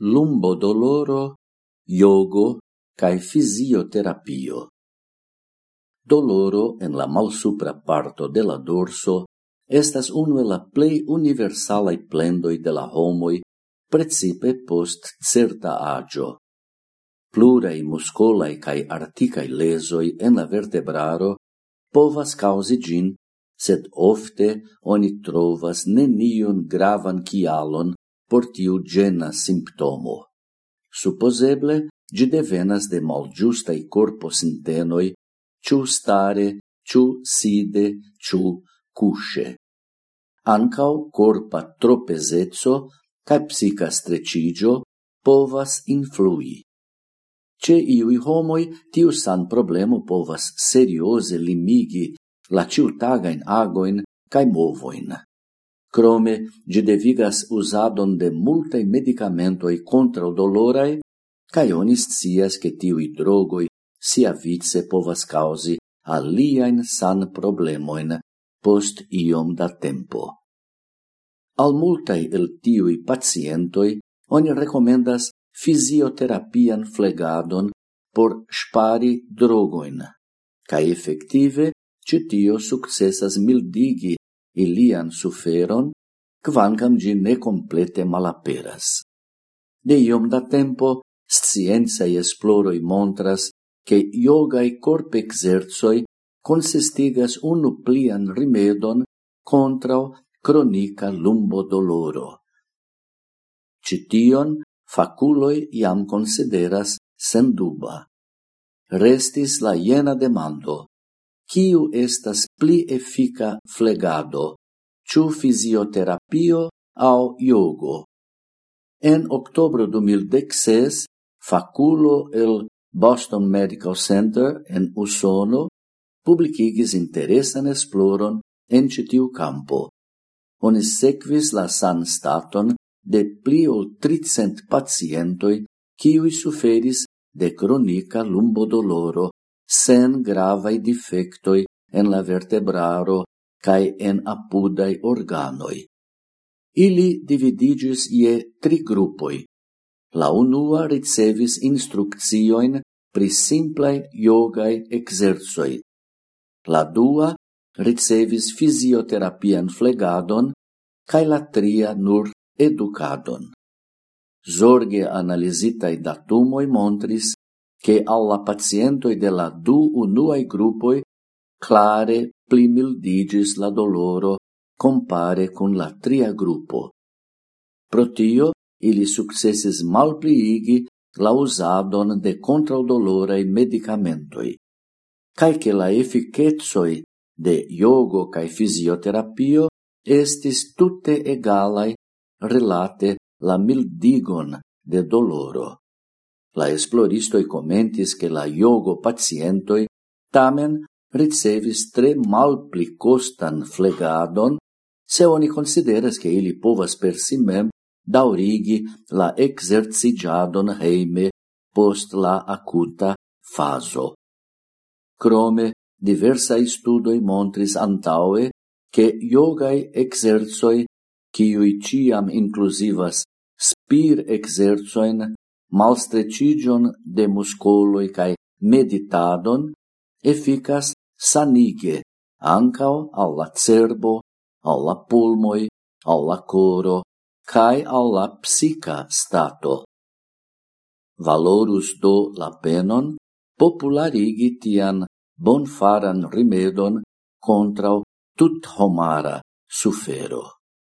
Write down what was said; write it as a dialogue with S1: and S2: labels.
S1: lumbo doloro, yogo cae fisioterapio. Doloro en la malsupra parto de la dorso estas unu el la plei universalai plendoi de la homoi, precipe post certa agio. Plurai muscolai cae articai lesoi en la vertebraro povas causi gin, sed ofte oni trovas neniun gravan cialon por tiu gena simptomo. Supposeble, gi devenas de malgiustai corpo sintenoi, ciu stare, ciu side, ciu cusce. Ancau corpa tropezezzo cae psica strecigio povas influi. Ce iui homoi tiu san problemo povas seriose limigi la ciutagain agoin cae movoin. Crome, gi devigas usadon de multai medicamentoi contra dolorai, cae onis cias che tiui drogoi sia vice povas causi aliaen san problemoin post iom da tempo. Al multai el tiui pacientoi oni recomendas fisioterapian flegadon por spari drogoin, ca effective citio successas mildigi ilian suferon, quancam gi ne complete malaperas. De iom da tempo, scienzae esploroi montras che yogai corp exerzoi consistigas unu plian rimedon contrao cronica lumbo doloro. Cition faculoi iam consideras senduba. Restis la iena demando, Ciu estas pli efika flegado, ciu fisioterapio au jogo? En octobro 2016, faculo el Boston Medical Center en Usono publicigis interesan esploron en citiu campo. Oni sequis la san staton de pli ol 300 pacientoi ciui suferis de cronica lumbodoloro sen gravai defectoi en la vertebraro cae en apudai organoi. Ili dividigis ie tri gruppoi. La unua ricevis instruccioin pri simplai yogai exerzoi. La dua ricevis fisioterapian flegadon, cae la tria nur educadon. Zorge analizitai datumoi montris che alla pazientoi de la du unuai gruppoi clare plimildigis la doloro compare con la tria gruppo. Protio, ili successis malpliigi la usadon de contraudolorei medicamentoi, cae che la efficetsoi de yogo cae fisioterapio estis tutte egalai relate la mildigon de doloro. La esploristoi commentis che la iogo pacientoi tamen ricevis tre malpli costan flegadon se oni consideras che ili povas per si mem daurigi la exercigiadon heime post la acuta faso. Crome, diversai studoi montris antaue che yogai exerzoi, ciui ciam inclusivas spir exerzoin malstrecigion de muscoloi cae meditadon efficas sanige ancao alla cerbo, alla pulmoi, alla coro, cae alla psica stato. Valorus do la penon popularigi tian bonfaran rimedon contra tut homara sufero.